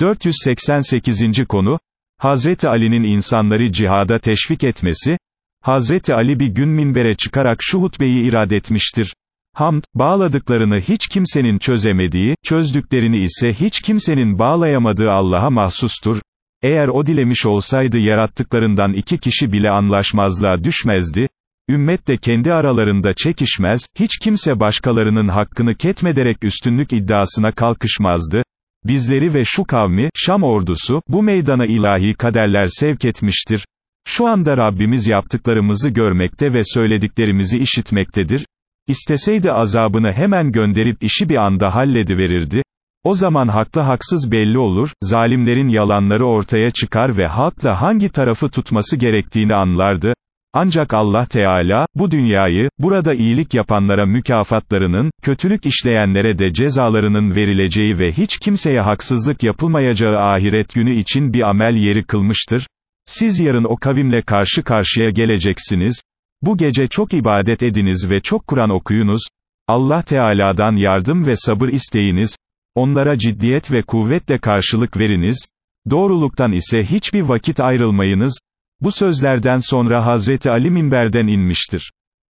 488. konu, Hazreti Ali'nin insanları cihada teşvik etmesi, Hazreti Ali bir gün minbere çıkarak şu hutbeyi irad etmiştir. Hamd, bağladıklarını hiç kimsenin çözemediği, çözdüklerini ise hiç kimsenin bağlayamadığı Allah'a mahsustur. Eğer o dilemiş olsaydı yarattıklarından iki kişi bile anlaşmazlığa düşmezdi, ümmet de kendi aralarında çekişmez, hiç kimse başkalarının hakkını ketmederek üstünlük iddiasına kalkışmazdı, bizleri ve şu kavmi, Şam ordusu, bu meydana ilahi kaderler sevk etmiştir. Şu anda Rabbimiz yaptıklarımızı görmekte ve söylediklerimizi işitmektedir. İsteseydi azabını hemen gönderip işi bir anda hallediverirdi. O zaman haklı haksız belli olur, zalimlerin yalanları ortaya çıkar ve halkla hangi tarafı tutması gerektiğini anlardı. Ancak Allah Teala, bu dünyayı, burada iyilik yapanlara mükafatlarının, kötülük işleyenlere de cezalarının verileceği ve hiç kimseye haksızlık yapılmayacağı ahiret günü için bir amel yeri kılmıştır. Siz yarın o kavimle karşı karşıya geleceksiniz. Bu gece çok ibadet ediniz ve çok Kur'an okuyunuz. Allah Teala'dan yardım ve sabır isteyiniz. Onlara ciddiyet ve kuvvetle karşılık veriniz. Doğruluktan ise hiçbir vakit ayrılmayınız. Bu sözlerden sonra Hazreti Ali minberden inmiştir.